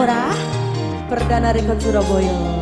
Laura Perdana Rekon Surabaya.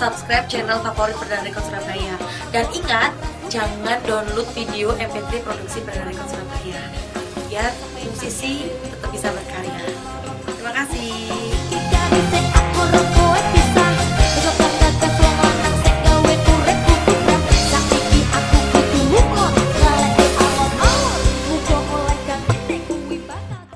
Subscribe channel favorit Perdana Rekod Surabaya. Dan ingat, jangan download video MP3 produksi Perdana Rekod Surabaya. Biar musisi tetap bisa berkarya.